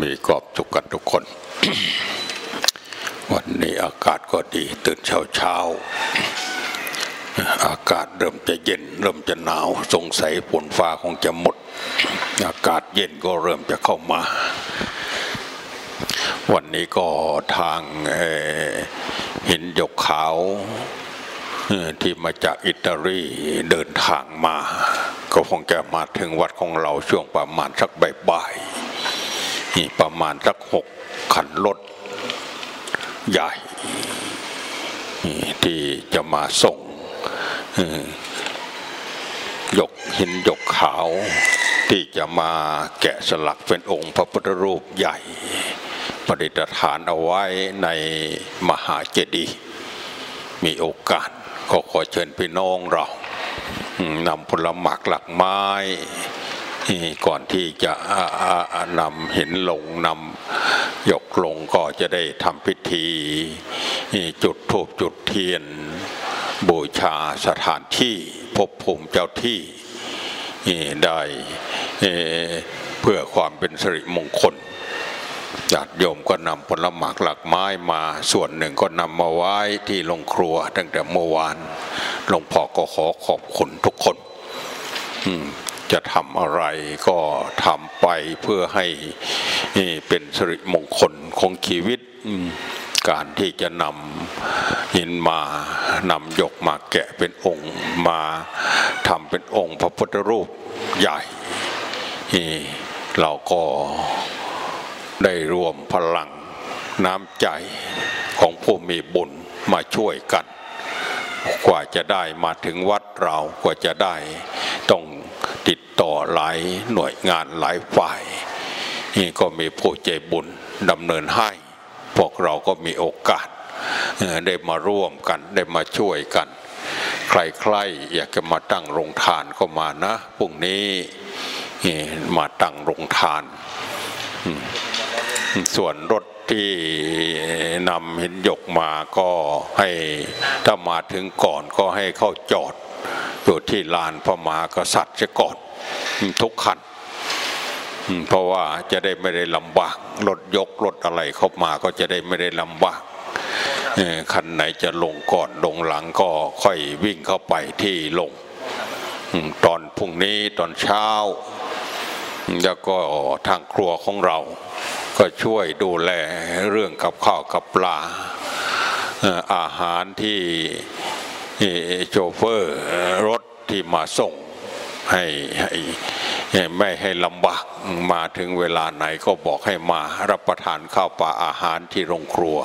มีกอบสุขกันทุกคน วันนี้อากาศก็ดีตื่นเช้าเช้าอากาศเริ่มจะเย็น เริ่มจะหนาวสงสัยฝนฟ้าคงจะหมด อากาศเย็นก็เริ่มจะเข้ามา วันนี้ก็ทางหินยกขาวที่มาจากอิตาลีเดินทางมา ก็คงจะมาถึงวัดของเราช่วงประมาณสักบ่ายๆ ประมาณสักหกขันรถใหญ่ที่จะมาส่งยกหินยกขาวที่จะมาแกะสลักเป็นองค์พระพุทธรูปใหญ่ประดิษฐานเอาไว้ในมหาเจดีย์มีโอกาสก็ขอเชิญพี่น้องเรานำผลหมากหลักไม้ ก่อนที่จะนำเห็นลงนำยกลงก็จะได้ทำพิธี จุดธูปจุดเทียน บูชาสถานที่พบภูมิเจ้าที่ได้เพื่อความเป็นสิริมงคลญาติโยมก็นำผลหมากหลักไม้มาส่วนหนึ่งก็นำมาไว้ที่โรงครัวตั้งแต่เมื่อวานหลวงพ่อก็ขอขอบคุณทุกคน จะทำอะไรก็ทำไปเพื่อให้เป็นสิริมงคลของชีวิตการที่จะนำหินมานำยกมาแกะเป็นองค์มาทำเป็นองค์พระพุทธรูปใหญ่ เราก็ได้รวมพลังน้ำใจของผู้มีบุญมาช่วยกัน กว่าจะได้มาถึงวัดเรากว่าจะได้ต้อง ติดต่อหลายหน่วยงานหลายฝ่าย นี่ก็มีผู้ใจบุญดำเนินให้ พวกเราก็มีโอกาสได้มาร่วมกันได้มาช่วยกัน ใครๆอยากจะมาตั้งโรงทานก็มานะพรุ่งนี้มาตั้งโรงทาน ส่วนรถที่นำหินยกมาก็ให้ถ้ามาถึงก่อนก็ให้เข้าจอด อยู่ที่ลานพระมหากษัตริย์จะก่อนทุกคันเพราะว่าจะได้ไม่ได้ลำบากรถยกรถอะไรเข้ามาก็จะได้ไม่ได้ลำบากคันไหนจะลงก่อนลงหลังก็ค่อยวิ่งเข้าไปที่ลง ตอนพรุ่งนี้ตอนเช้า แล้วก็ทางครัวของเรา ก็ช่วยดูแลเรื่องกับข้าวกับปลาอาหารที่ โชเฟอร์รถที่มาส่งให้ให้ไม่ให้ลำบากมาถึงเวลาไหนก็บอกให้มารับประทานข้าวปลาอาหารที่โรงครัว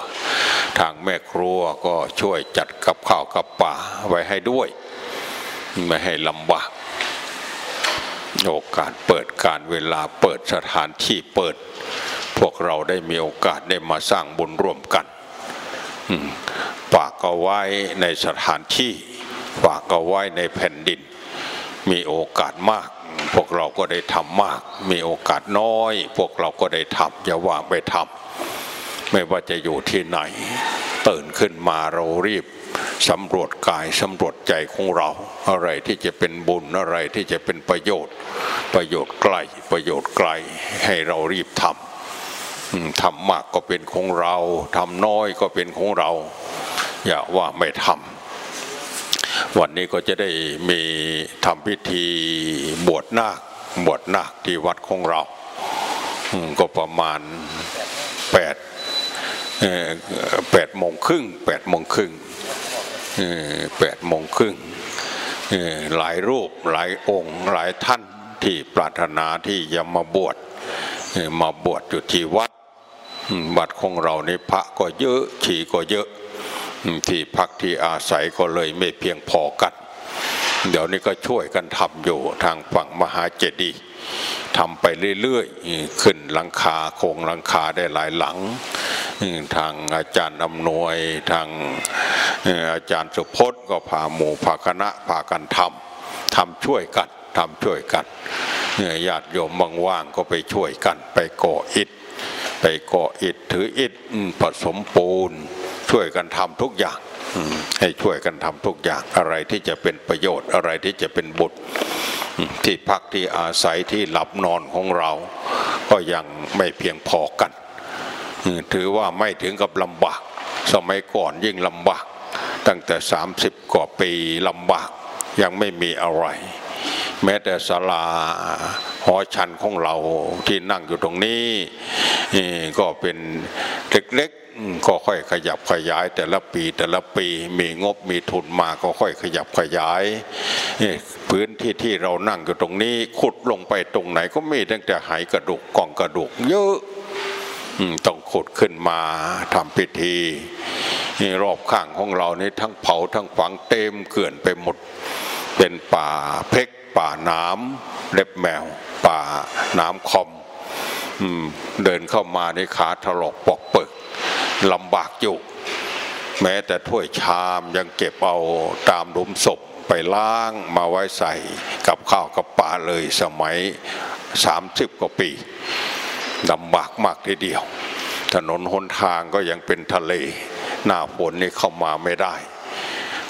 ทางแม่ครัวก็ช่วยจัดกับข้าวกับปลาไว้ให้ด้วย ไม่ให้ลำบากโอกาสเปิดการเวลาเปิดสถานที่เปิด พวกเราได้มีโอกาสได้มาสร้างบุญร่วมกัน ฝากเอาไว้ในสถานที่ ฝากเอาไว้ในแผ่นดิน มีโอกาสมาก พวกเราก็ได้ทำมาก มีโอกาสน้อย พวกเราก็ได้ทำอย่าว่างไปทำไม่ว่าจะอยู่ที่ไหน ตื่นขึ้นมาเรารีบสำรวจกายสำรวจใจของเรา อะไรที่จะเป็นบุญอะไรที่จะเป็นประโยชน์ ประโยชน์ไกลประโยชน์ไกลให้เรารีบทำทำมากก็เป็นของเราทำน้อยก็เป็นของเรา อย่าว่าไม่ทำวันนี้ก็จะได้มีทำพิธีบวชนาคบวชนาคที่วัดของเรา ก็ประมาณแปดแปดโมงครึ่งแปดโมงครึ่งแปดโมงครึ่งหลายรูปหลายองค์หลายท่านที่ปรารถนาที่จะมาบวชมาบวชอยู่ที่วัดวัดของเราในพระก็เยอะฉีก็เยอะ ที่พักที่อาศัยก็เลยไม่เพียงพอกันเดี๋ยวนี้ก็ช่วยกันทำอยู่ทางฝั่งมหาเจดีย์ทำไปเรื่อยๆ ขึ้นหลังคาโครงหลังคาได้หลายหลัง ทางอาจารย์อำนวยทางอาจารย์สุพจน์ก็พาหมู่พาคณะพากันทำทำช่วยกันทำช่วยกันญาติโยมบางว่างก็ไปช่วยกัน ไปก่ออิฐไปก่ออิฐถืออิฐผสมปูน ช่วยกันทำทุกอย่างให้ช่วยกันทำทุกอย่างอะไรที่จะเป็นประโยชน์อะไรที่จะเป็นบุตรที่พักที่อาศัยที่หลับนอนของเรา ก็ยังไม่เพียงพอกัน ถือว่าไม่ถึงกับลำบาก สมัยก่อนยิ่งลำบาก ตั้งแต่ 30 กว่าปีลำบากยังไม่มีอะไร แม้แต่ศาลาหอชันของเราที่นั่งอยู่ตรงนี้ก็เป็นเล็ก ก็ค่อยขยับขยาย แต่ละปีแต่ละปีมีงบมีทุนมาก็ค่อยขยับขยาย พื้นที่ที่เรานั่งอยู่ตรงนี้ขุดลงไปตรงไหนก็มีตั้งแต่หายกระดูกกองกระดูกเยอะต้องขุดขึ้นมาทำพิธีรอบข้างของเรานี่ทั้งเผาทั้งฝังเต็มเกลื่อนไปหมด เป็นป่าเพกป่าน้ำเล็บแมว ป่าน้ำคอมเดินเข้ามาในขาถลอกปอกเปิก ลำบากอยู่ แม้แต่ถ้วยชามยังเก็บเอาตามหลุมศพไปล้างมาไว้ใส่กับข้าวกับปลาเลยสมัยสามสิบกว่าปีลำบากมากทีเดียว ถนนหนทางก็ยังเป็นทะเล หน้าฝนนี่เข้ามาไม่ได้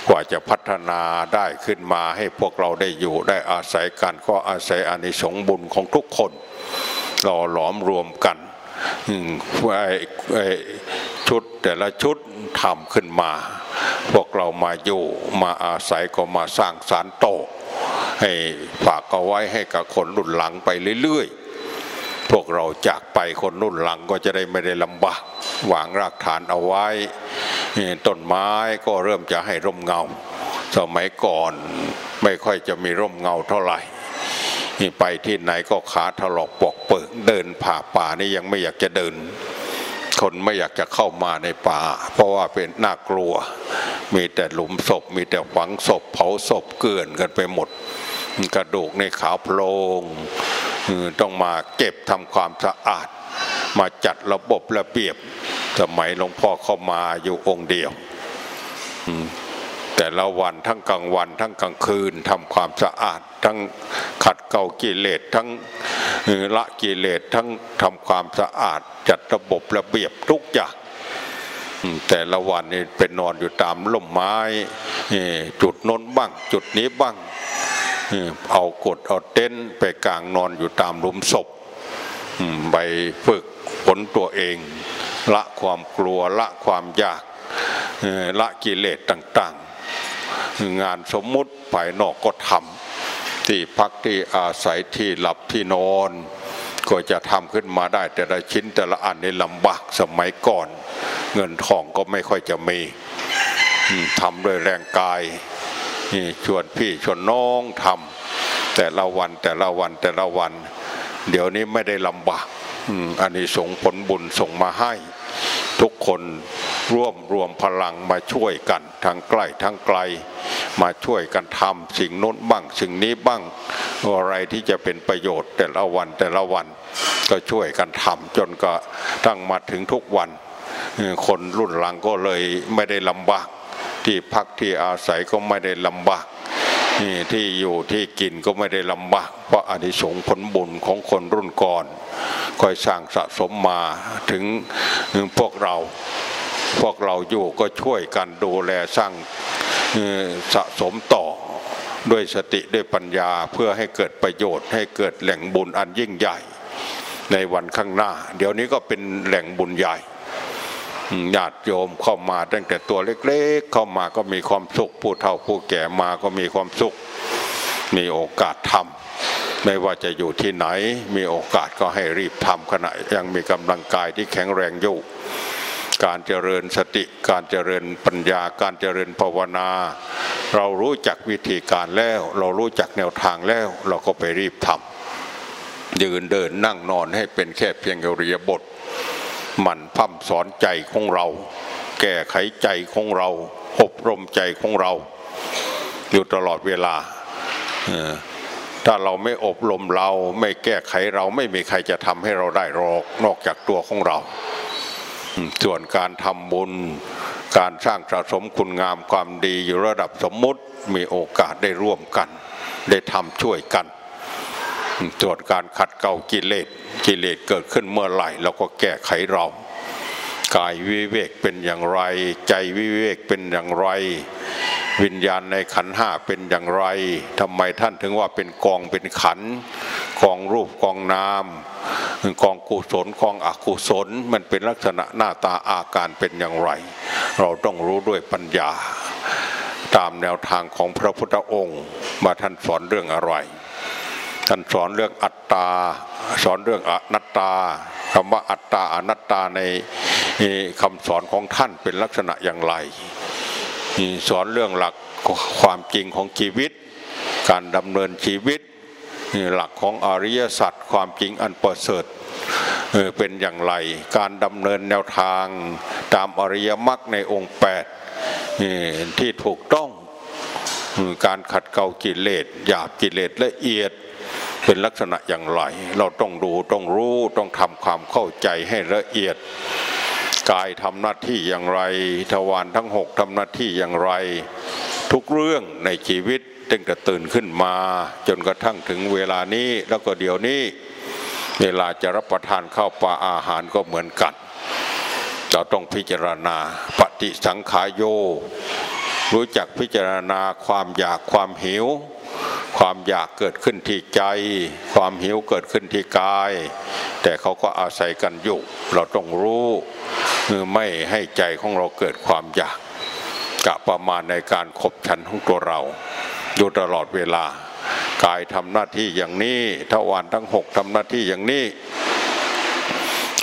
กว่าจะพัฒนาได้ขึ้นมาให้พวกเราได้อยู่ได้อาศัยกันก็อาศัยอานิสงส์บุญของทุกคนเราหลอมรวมกัน ชุดแต่ละชุดทำขึ้นมา พวกเรามาอยู่มาอาศัยก็มาสร้างสารโตให้ฝากเอาไว้ให้กับคนรุ่นหลังไปเรื่อยๆ พวกเราจากไปคนรุ่นหลังก็จะได้ไม่ได้ลำบากวางรากฐานเอาไว้ต้นไม้ก็เริ่มจะให้ร่มเงา สมัยก่อนไม่ค่อยจะมีร่มเงาเท่าไหร่ไปที่ไหนก็ขาถลอกปอกเปิกเดินผ่าป่านี่ยังไม่อยากจะเดิน นไม่อยากจะเข้ามาในป่า เพราะว่าเป็นน่ากลัว มีแต่หลุมศพ มีแต่ฝังศพ เผาศพเกลื่อนกันไปหมด กระดูกในขาวโพลงต้องมาเก็บทำความสะอาด มาจัดระบบระเบียบสมัยหลวงพ่อเข้ามาอยู่องค์เดียว แต่ละวันทั้งกลางวัน ทั้งกลางคืนทำความสะอาด ทั้งขัดเกลากิเลสทั้งละกิเลสทั้งทำความสะอาด จัดระบบระเบียบทุกอย่างแต่ละวันนี่เป็นนอนอยู่ตามล่มไม้จุดน้นบ้าง จุดนี้บ้างเอากดเอาเต็นไปกลางนอนอยู่ตามลุมศพไปฝึกผลตัวเอง ละความกลัวละความยากละกิเลสต่าง งานสมมุติภายนอกก็ทำที่พักที่อาศัยที่หลับที่นอน ก็จะทำขึ้นมาได้แต่ละชิ้นแต่ละอันในลำบากสมัยก่อน เงินทองก็ไม่ค่อยจะมีทำด้วยแรงกายชวนพี่ชวนน้องทำแต่ละวันแต่ละวันแต่ละวัน เดี๋ยวนี้ไม่ได้ลำบากอันนี้ส่งผลบุญส่งมาให้ ทุกคน ร่วมรวมพลังมาช่วยกันทั้งใกล้ทั้งไกล มาช่วยกันทำสิ่งโน้นบ้างสิ่งนี้บ้างอะไรที่จะเป็นประโยชน์แต่ละวันแต่ละวันก็ช่วยกันทำจนก็ตั้งมาถึงทุกวัน คนรุ่นหลังก็เลยไม่ได้ลำบาก ที่พักที่อาศัยก็ไม่ได้ลำบากที่อยู่ที่กินก็ไม่ได้ลำบาก เพราะอานิสงส์ผลบุญของคนรุ่นก่อนคอยสร้างสะสมมาถึงพวกเรา พวกเราอยู่ก็ช่วยกันดูแลสร้างสะสมต่อด้วยสติด้วยปัญญาเพื่อให้เกิดประโยชน์ ให้เกิดแหล่งบุญอันยิ่งใหญ่ ในวันข้างหน้า เดี๋ยวนี้ก็เป็นแหล่งบุญใหญ่ญาติโยมเข้ามาตั้งแต่ตัวเล็กๆ เข้ามาก็มีความสุขผู้เฒ่าผู้แก่มาก็มีความสุข มีโอกาสทำไม่ว่าจะอยู่ที่ไหน มีโอกาสก็ให้รีบทำขณะยังมีกำลังกายที่แข็งแรงอยู่ การเจริญสติการเจริญปัญญาการเจริญภาวนา เรารู้จักวิธีการแล้ว เรารู้จักแนวทางแล้ว เราก็ไปรีบทำยืนเดินนั่งนอนให้เป็นแค่เพียงเรียบทหมั่นพัฒสอนใจของเรา แก้ไขใจของเราอบรมใจของเรา อยู่ตลอดเวลาถ้าเราไม่อบรมเราไม่แก้ไขเราไม่มีใครจะทำให้เราได้หรอกนอกจากตัวของเรา ส่วนการทำบุญ การสร้างสะสมคุณงามความดีอยู่ระดับสมมุติมีโอกาสได้ร่วมกัน ได้ทำช่วยกันส่วนการขัดเกลากิเลสกิเลสเกิดขึ้นเมื่อไหร่เราก็แก้ไขเรา กายวิเวกเป็นอย่างไร ใจวิเวกเป็นอย่างไร วิญญาณในขันห้าเป็นอย่างไรทำไมท่านถึงว่าเป็นกองเป็นขันกองรูปกองนามกองกุศลกองอกุศลมันเป็นลักษณะหน้าตาอาการเป็นอย่างไร เราต้องรู้ด้วยปัญญา ตามแนวทางของพระพุทธองค์มาท่านสอนเรื่องอะไรท่านสอนเรื่องอัตตา สอนเรื่องอนัตตาคำว่าอัตตาอนัตตาใน คำสอนของท่านเป็นลักษณะอย่างไร สอนเรื่องหลักความจริงของชีวิต การดำเนินชีวิต หลักของอริยสัจความจริงอันประเสริฐเป็นอย่างไร การดำเนินแนวทางตามอริยมรรคในองค์แปดที่ถูกต้องการขัดเกลากิเลสหยาบกิเลสละเอียดเป็นลักษณะอย่างไร เราต้องดูต้องรู้ต้องทำความเข้าใจให้ละเอียด กายทำหน้าที่อย่างไร ทวารทั้งหกทำหน้าที่อย่างไร ทุกเรื่องในชีวิตตั้งแต่ตื่นขึ้นมา จนกระทั่งถึงเวลานี้แล้วก็เดี๋ยวนี้ เวลาจะรับประทานข้าวปลาอาหารก็เหมือนกันเราต้องพิจารณาปฏิสังขายโย รู้จักพิจารณาความอยากความหิว ความอยากเกิดขึ้นที่ใจ ความหิวเกิดขึ้นที่กาย แต่เขาก็อาศัยกันอยู่ เราต้องรู้ ไม่ให้ใจของเราเกิดความอยากกะประมาณในการขบฉันของตัวเราอยู่ตลอดเวลากายทำหน้าที่อย่างนี้ทวารทั้งหกทำหน้าที่อย่างนี้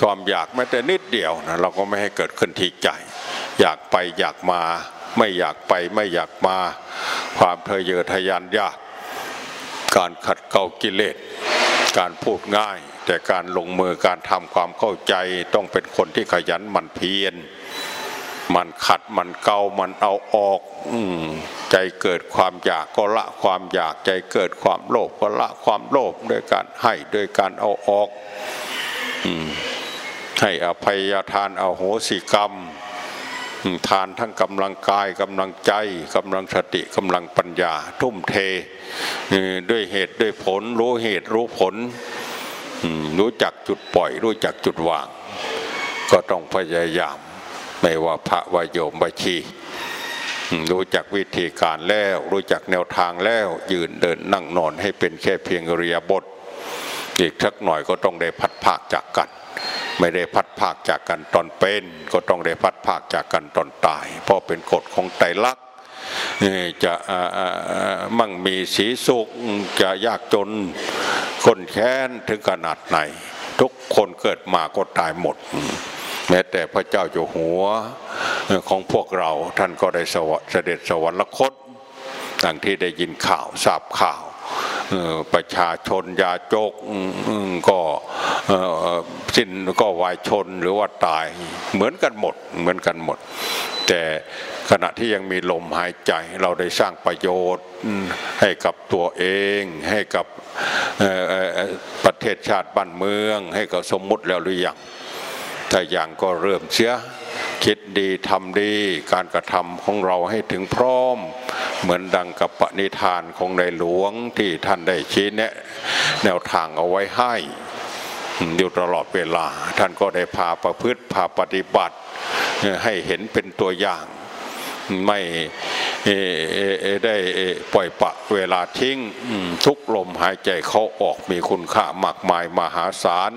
ความอยากแม้แต่นิดเดียวนะเราก็ไม่ให้เกิดขึ้นที่ใจ อยากไปอยากมา ไม่อยากไปไม่อยากมา ความเทะเยอทะยานยาก การขัดเกลากิเลส การพูดง่าย แต่การลงมือการทำความเข้าใจต้องเป็นคนที่ขยันหมั่นเพียรมันขัดมันเกามันเอาออกอใจเกิดความอยากก็ละความอยากใจเกิดความโลภก็ละความโลภด้วยการให้ด้วยการเอาออกอให้อภัยทานเอาโหสิกรรม ทานทั้งกำลังกายกำลังใจกำลังสติกำลังปัญญา ทุ่มเทด้วยเหตุด้วยผลรู้เหตุรู้ผล รู้จักจุดปล่อย รู้จักจุดวาง ก็ต้องพยายาม ไม่ว่าพระวายโยมบัชีรู้จักวิธีการแล้ว รู้จักแนวทางแล้ว ยืนเดินนั่งนอนให้เป็นแค่เพียงเรียบท อีกทักหน่อยก็ต้องได้พัดภาคจากกัน ไม่ได้พัดภาคจากกันตอนเป็น ก็ต้องได้พัดภาคจากกันตอนตาย เพราะเป็นกฎของไตรลักษณ์จะมั่งมีสีสุขจะยากจน คนแค้นถึงขนาดไหน ทุกคนเกิดมาก็ตายหมด แม้แต่พระเจ้าอยู่หัวของพวกเราท่านก็ได้สวเสด็จสวรรคตดังที่ได้ยินข่าวทราบข่าว ประชาชนยาจกก็สิ้นก็วายชนหรือว่าตายเหมือนกันหมดเหมือนกันหมด แต่ขณะที่ยังมีลมหายใจเราได้สร้างประโยชน์ให้กับตัวเองให้กับประเทศชาติบ้านเมือง ให้กับสมมุติแล้วหรือยังถ้าอย่างก็เริ่มเสียคิดดีทำดี การกระทำของเราให้ถึงพร้อม เหมือนดังกับปณิธานของในหลวงที่ท่านได้ชี้แนะแนวทางเอาไว้ให้อยู่ตลอดเวลา ท่านก็ได้พาประพฤติพาปฏิบัติ ให้เห็นเป็นตัวอย่างไม่ได้ปล่อยปะเวลาทิ้งทุกลมหายใจเขาออกมีคุณค่ามากมายมหาศาล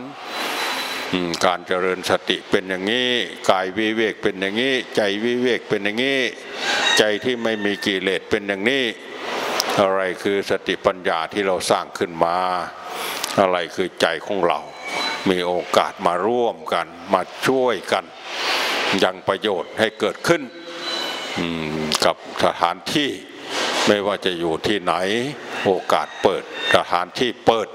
การเจริญสติเป็นอย่างนี้กายวิเวกเป็นอย่างนี้ ใจวิเวกเป็นอย่างนี้ ใจที่ไม่มีกิเลสเป็นอย่างนี้ อะไรคือสติปัญญาที่เราสร้างขึ้นมา อะไรคือใจของเรา มีโอกาสมาร่วมกัน มาช่วยกันยังประโยชน์ให้เกิดขึ้นกับสถานที่ไม่ว่าจะอยู่ที่ไหนโอกาสเปิดสถานที่เปิด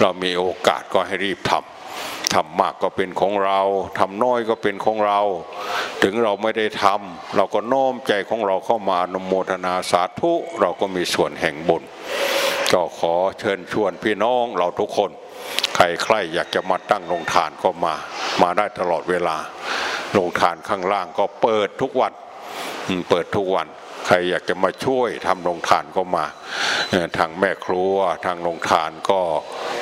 เรามีโอกาสก็ให้รีบทำ ทำมากก็เป็นของเราทำน้อยก็เป็นของเรา ถึงเราไม่ได้ทำเราก็น้อมใจของเราเข้ามาอนโมทนาสาธุเราก็มีส่วนแห่งบุญก็ขอเชิญชวนพี่น้องเราทุกคน ใครใครอยากจะมาตั้งโรงทานก็มา มาได้ตลอดเวลาโรงทานข้างล่างก็เปิดทุกวันเปิดทุกวันใครอยากจะมาช่วยทำโรงทานก็มา ทางแม่ครัวทางโรงทานก็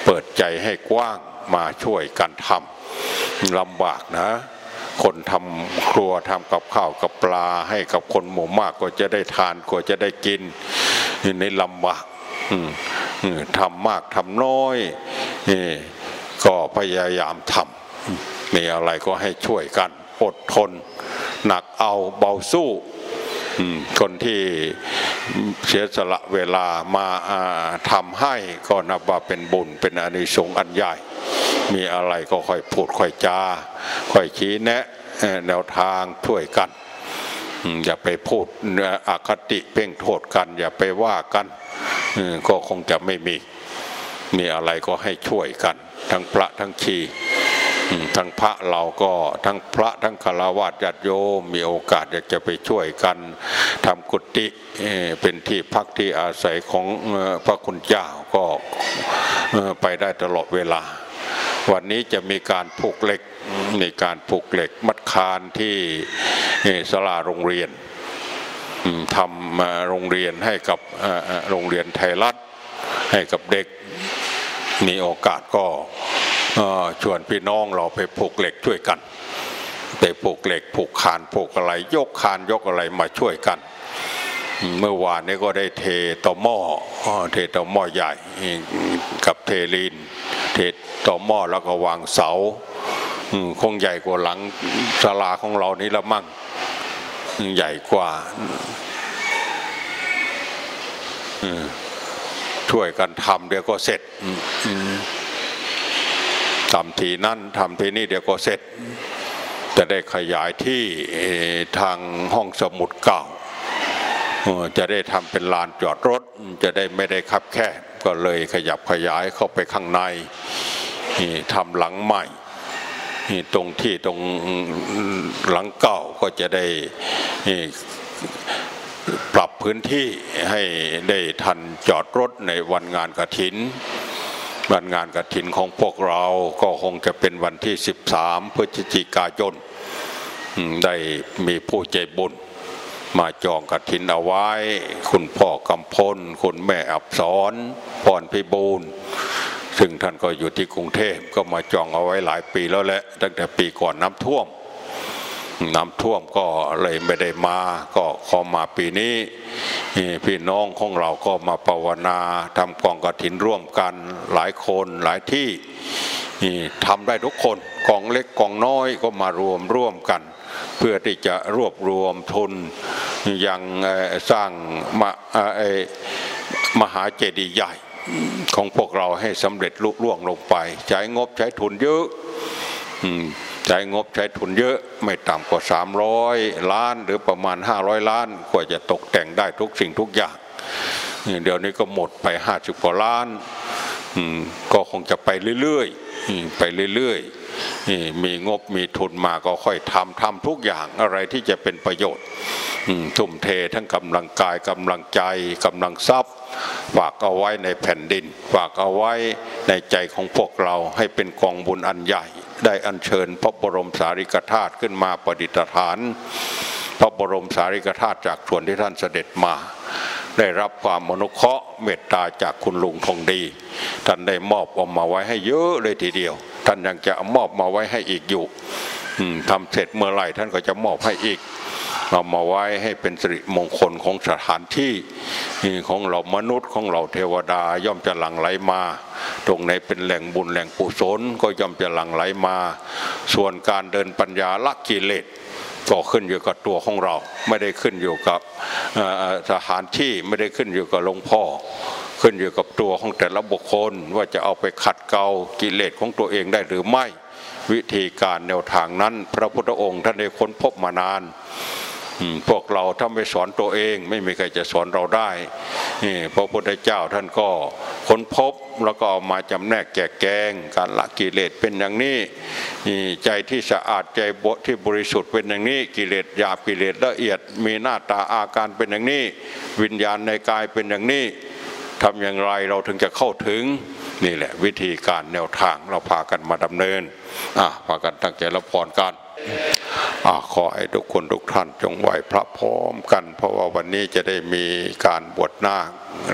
เปิดใจให้กว้าง มาช่วยกันทำลำบากนะ คนทำครัวทำกับข้าวกับปลาให้กับคนหมู่มากก็จะได้ทานก็จะได้กินในลำบากทำมากทำน้อยก็พยายามทำมีอะไรก็ให้ช่วยกันอดทน หนักเอาเบาสู้คนที่เสียสละเวลามาทำให้ก็นับว่าเป็นบุญเป็นอนิสงส์อันใหญ่ มีอะไรก็ค่อยพูดค่อยจาค่อยชี้แนะแนวทางช่วยกันอย่าไปพูดอคติเพ่งโทษกัน อย่าไปว่ากันก็คงจะไม่มี มีอะไรก็ให้ช่วยกัน ทั้งพระทั้งชีทั้งพระเราก็ทั้งพระทั้งคารวะญาติโยมมีโอกาสอยากจะไปช่วยกันทำกุฏิเป็นที่พักที่อาศัยของพระคุณเจ้าก็ไปได้ตลอดเวลา วันนี้จะมีการผูกเหล็ก มีการผูกเหล็กมัดคานที่เอ่อศาลาโรงเรียนทำมาโรงเรียนให้กับโรงเรียนไทยรัฐให้กับเด็กมีโอกาสก็ชวนพี่น้องเราไปผูกเหล็กช่วยกัน ไปผูกเหล็กผูกคานผูกอะไร ยกคานยกอะไรมาช่วยกัน เมื่อวานนี้ก็ได้เทต่อหม้อเทต่อหม้อใหญ่กับเทลีนเทต่อหม้อแล้วก็วางเสาคงใหญ่กว่าหลังศาลาของเรานี่ละมั่งใหญ่กว่าช่วยกันทำเดี๋ยวก็เสร็จอืมอืมทำทีนั่นทำทีนี่เดี๋ยวก็เสร็จ จะได้ขยายที่ทางห้องสมุดเก่า จะได้ทำเป็นลานจอดรถ จะได้ไม่ได้คับแคบก็เลยขยับขยายเข้าไปข้างในนี่ทำหลังใหม่นี่ตรงที่ตรงหลังเก่าก็จะได้ปรับพื้นที่ให้ได้ทันจอดรถในวันงานกระถิน วันงานกระถินของพวกเราก็คงจะเป็นวันที่ 13 พฤศจิกายนได้มีผู้ใจบุญ มาจองกระถินเอาไว้ คุณพ่อกำพล คุณแม่อับสอนพรพิบูลซึ่งท่านก็อยู่ที่กรุงเทพก็มาจองเอาไว้หลายปีแล้วแหละตั้งแต่ปีก่อนน้ำท่วม น้ำท่วมก็เลยไม่ได้มา ก็ขอมาปีนี้ พี่น้องของเราก็มาภาวนาทำกองกระถินร่วมกันหลายคนหลายที่ ทำได้ทุกคนกองเล็กกองน้อยก็มารวมร่วมกัน เพื่อที่จะรวบรวมทุนยังสร้างมามหาเจดีย์ใหญ่ของพวกเราให้สำเร็จลุล่วงลงไป ใช้งบใช้ทุนเยอะใช้งบใช้ทุนเยอะไม่ต่ำกว่า 300 ล้านหรือประมาณ 500 ล้านกว่าจะตกแต่งได้ทุกสิ่งทุกอย่างเดี๋ยวนี้ก็หมดไป 50กว่าล้านก็คงจะไปเรื่อยๆ ไปเรื่อยๆมีงบมีทุนมาก็ค่อยทำทำทุกอย่างอะไรที่จะเป็นประโยชน์ทุ่มเททั้งกำลังกายกำลังใจกำลังทรัพย์ฝากเอาไว้ในแผ่นดิน ฝากเอาไว้ในใจของพวกเราให้เป็นกองบุญอันใหญ่ ได้อัญเชิญพระบรมสารีริกธาตุขึ้นมาประดิษฐาน พระบรมสารีริกธาตุจากส่วนที่ท่านเสด็จมา ได้รับความมนุเคราะห์เมตตาจากคุณลุงทองดี ท่านได้มอบออกมาไว้ให้เยอะเลยทีเดียว ท่านยังจะมอบมาไว้ให้อีกอยู่อืมทำเสร็จเมื่อไหร่ท่านก็จะมอบให้อีกเอามาไว้ให้เป็นสิริมงคลของสถานที่ของเรามนุษย์ของเราเทวดาย่อมจะหลั่งไหลมา ตรงไหนเป็นแหล่งบุญแหล่งกุศลก็ย่อมจะหลั่งไหลมา ส่วนการเดินปัญญาละกิเลส ก็ขึ้นอยู่กับตัวของเรา ไม่ได้ขึ้นอยู่กับสถานที่ไม่ได้ขึ้นอยู่กับหลวงพ่อ ขึ้นอยู่กับตัวของแต่ละบุคคล ว่าจะเอาไปขัดเกลากิเลสของตัวเองได้หรือไม่ วิธีการแนวทางนั้น พระพุทธองค์ท่านได้ค้นพบมานาน พวกเราถ้าไม่สอนตัวเอง ไม่มีใครจะสอนเราได้พระพุทธเจ้าท่านก็ค้นพบแล้วก็เอามาจำแนกแจกแกง การละกิเลสเป็นอย่างนี้ใจที่สะอาดใจบที่บริสุทธิ์เป็นอย่างนี้กิเลสหยาบกิเลสละเอียด มีหน้าตาอาการเป็นอย่างนี้ วิญญาณในกายเป็นอย่างนี้ทำอย่างไรเราถึงจะเข้าถึงนี่แหละวิธีการแนวทางเราพากันมาดำเนินอะพากันตั้งใจรับพรกัน ขอให้ทุกคนทุกท่านจงไหวพระพร้อมกัน เพราะว่าวันนี้จะได้มีการบวชนาค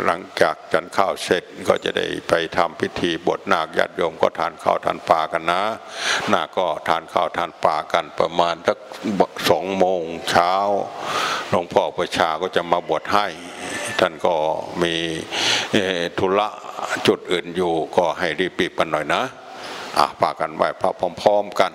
หลังจากจันข้าวเสร็จก็จะได้ไปทำพิธีบวชนาคญาติโยมก็ทานข้าวทานปลากันนะนาก็ทานข้าวทานปลากันประมาณสักสองโมงเช้าหลวงพ่อประชาก็จะมาบวชให้ ท่านก็มีธุระจุดอื่นอยู่ก็ให้รีบๆกันหน่อยนะอะปากันไหวพระพร้อม ๆ กัน